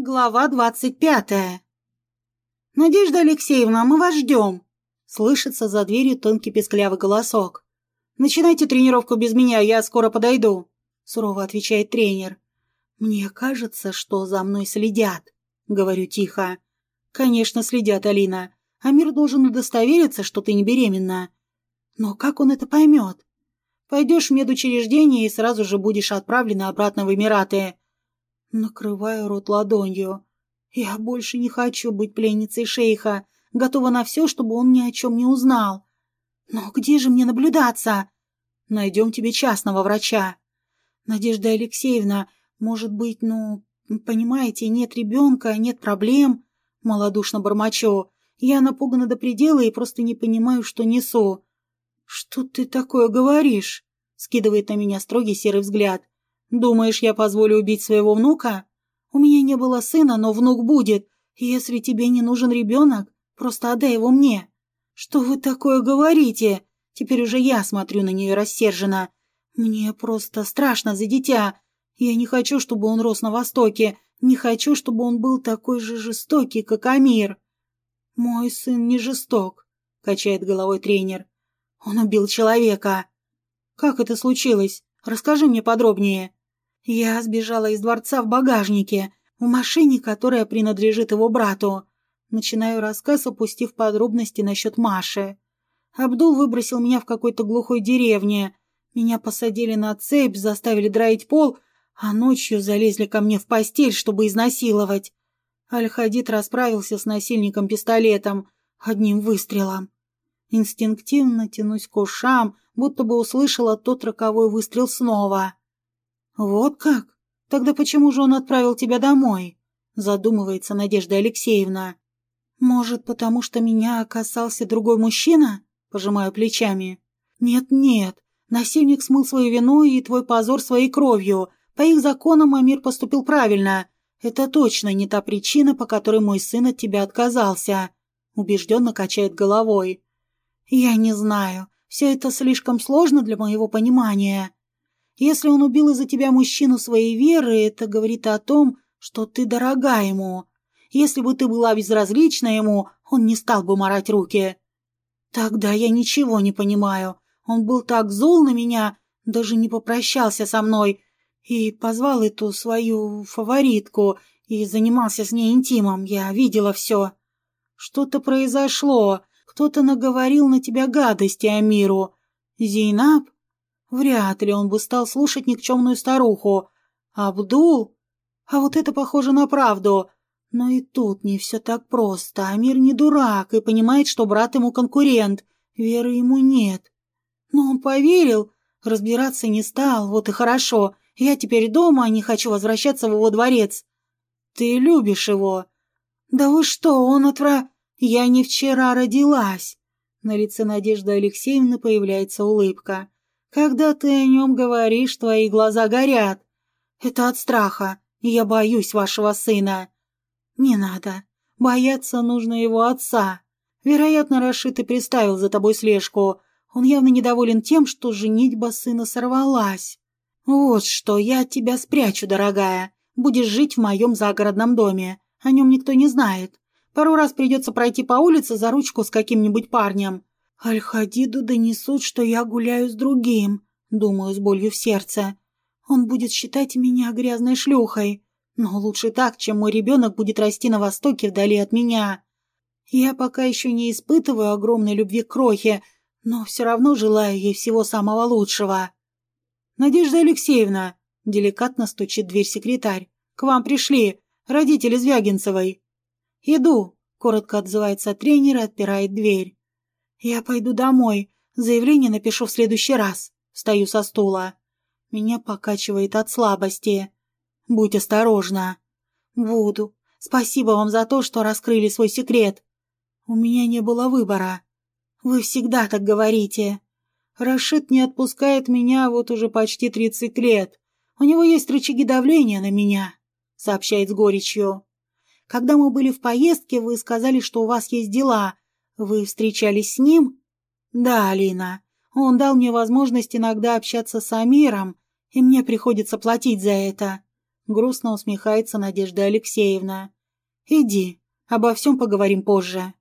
Глава двадцать пятая. «Надежда Алексеевна, мы вас ждем!» Слышится за дверью тонкий песклявый голосок. «Начинайте тренировку без меня, я скоро подойду», — сурово отвечает тренер. «Мне кажется, что за мной следят», — говорю тихо. «Конечно, следят, Алина. Амир должен удостовериться, что ты не беременна. Но как он это поймет? Пойдешь в медучреждение и сразу же будешь отправлена обратно в Эмираты. Накрываю рот ладонью. Я больше не хочу быть пленницей шейха, готова на все, чтобы он ни о чем не узнал. Но где же мне наблюдаться? Найдем тебе частного врача. Надежда Алексеевна, может быть, ну, понимаете, нет ребенка, нет проблем? Малодушно бормочу. Я напугана до предела и просто не понимаю, что несу. «Что ты такое говоришь?» — скидывает на меня строгий серый взгляд. Думаешь, я позволю убить своего внука? У меня не было сына, но внук будет. Если тебе не нужен ребенок, просто отдай его мне. Что вы такое говорите? Теперь уже я смотрю на нее рассерженно. Мне просто страшно за дитя. Я не хочу, чтобы он рос на Востоке. Не хочу, чтобы он был такой же жестокий, как Амир. Мой сын не жесток, качает головой тренер. Он убил человека. Как это случилось? Расскажи мне подробнее. Я сбежала из дворца в багажнике, в машине, которая принадлежит его брату. Начинаю рассказ, опустив подробности насчет Маши. Абдул выбросил меня в какой-то глухой деревне. Меня посадили на цепь, заставили драить пол, а ночью залезли ко мне в постель, чтобы изнасиловать. Аль-Хадид расправился с насильником пистолетом, одним выстрелом. Инстинктивно тянусь к ушам, будто бы услышала тот роковой выстрел снова. «Вот как? Тогда почему же он отправил тебя домой?» Задумывается Надежда Алексеевна. «Может, потому что меня касался другой мужчина?» Пожимаю плечами. «Нет-нет, насильник смыл свою вину и твой позор своей кровью. По их законам Амир поступил правильно. Это точно не та причина, по которой мой сын от тебя отказался», убежденно качает головой. «Я не знаю. Все это слишком сложно для моего понимания. Если он убил из-за тебя мужчину своей веры, это говорит о том, что ты дорога ему. Если бы ты была безразлична ему, он не стал бы марать руки. Тогда я ничего не понимаю. Он был так зол на меня, даже не попрощался со мной и позвал эту свою фаворитку и занимался с ней интимом. Я видела все. Что-то произошло. Кто-то наговорил на тебя гадости Амиру. Зейнаб? Вряд ли он бы стал слушать никчемную старуху. Абдул? А вот это похоже на правду. Но и тут не все так просто. Амир не дурак и понимает, что брат ему конкурент. Веры ему нет. Но он поверил, разбираться не стал, вот и хорошо. Я теперь дома, а не хочу возвращаться в его дворец. Ты любишь его. Да вы что, он отвра... Я не вчера родилась. На лице Надежды Алексеевны появляется улыбка. Когда ты о нем говоришь, твои глаза горят. Это от страха, я боюсь вашего сына. Не надо. Бояться нужно его отца. Вероятно, Рашид и приставил за тобой слежку. Он явно недоволен тем, что женитьба сына сорвалась. Вот что, я тебя спрячу, дорогая. Будешь жить в моем загородном доме. О нем никто не знает. Пару раз придется пройти по улице за ручку с каким-нибудь парнем. Аль-Хадиду донесут, что я гуляю с другим, думаю с болью в сердце. Он будет считать меня грязной шлюхой. Но лучше так, чем мой ребенок будет расти на востоке вдали от меня. Я пока еще не испытываю огромной любви к Крохе, но все равно желаю ей всего самого лучшего. «Надежда Алексеевна!» – деликатно стучит дверь секретарь. «К вам пришли, родители Звягинцевой». «Иду», – коротко отзывается тренер и отпирает дверь. «Я пойду домой. Заявление напишу в следующий раз». Встаю со стула. Меня покачивает от слабости. «Будь осторожна». «Буду. Спасибо вам за то, что раскрыли свой секрет. У меня не было выбора. Вы всегда так говорите. Рашид не отпускает меня вот уже почти тридцать лет. У него есть рычаги давления на меня», — сообщает с горечью. «Когда мы были в поездке, вы сказали, что у вас есть дела, «Вы встречались с ним?» «Да, Алина. Он дал мне возможность иногда общаться с Амиром, и мне приходится платить за это. Грустно усмехается Надежда Алексеевна. Иди, обо всем поговорим позже.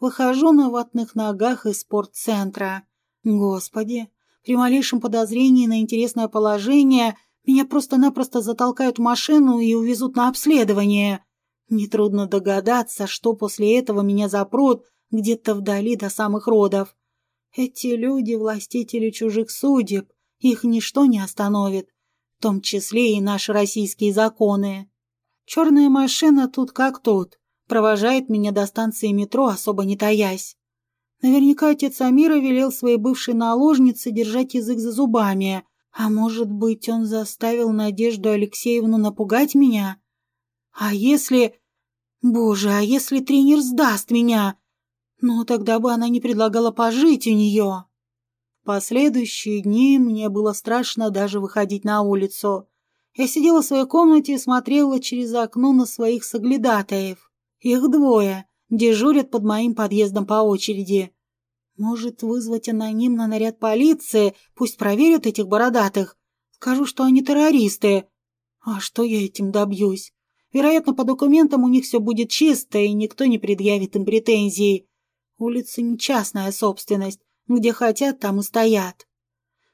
Выхожу на ватных ногах из спортцентра. Господи, при малейшем подозрении на интересное положение меня просто-напросто затолкают в машину и увезут на обследование. Нетрудно догадаться, что после этого меня запрут где-то вдали до самых родов. Эти люди — властители чужих судеб, их ничто не остановит, в том числе и наши российские законы. Черная машина тут как тут, провожает меня до станции метро, особо не таясь. Наверняка отец Амира велел своей бывшей наложнице держать язык за зубами, а может быть, он заставил Надежду Алексеевну напугать меня? А если... Боже, а если тренер сдаст меня? Ну, тогда бы она не предлагала пожить у нее. Последующие дни мне было страшно даже выходить на улицу. Я сидела в своей комнате и смотрела через окно на своих соглядатаев. Их двое, дежурят под моим подъездом по очереди. Может, вызвать анонимно наряд полиции, пусть проверят этих бородатых. Скажу, что они террористы. А что я этим добьюсь? Вероятно, по документам у них все будет чисто, и никто не предъявит им претензий. Улица не частная собственность, где хотят, там и стоят.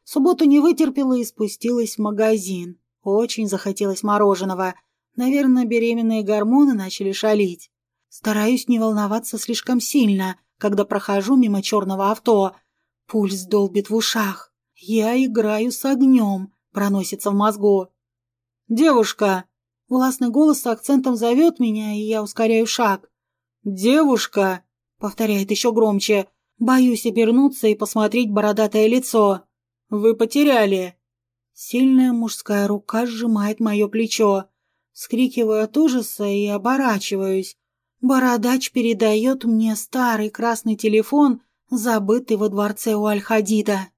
Субботу не вытерпела и спустилась в магазин. Очень захотелось мороженого. Наверное, беременные гормоны начали шалить. Стараюсь не волноваться слишком сильно, когда прохожу мимо черного авто. Пульс долбит в ушах. Я играю с огнем, проносится в мозгу. «Девушка!» Властный голос с акцентом зовет меня, и я ускоряю шаг. «Девушка!» — повторяет еще громче. Боюсь обернуться и посмотреть бородатое лицо. Вы потеряли. Сильная мужская рука сжимает мое плечо. Скрикиваю от ужаса и оборачиваюсь. Бородач передает мне старый красный телефон, забытый во дворце у Аль-Хадида.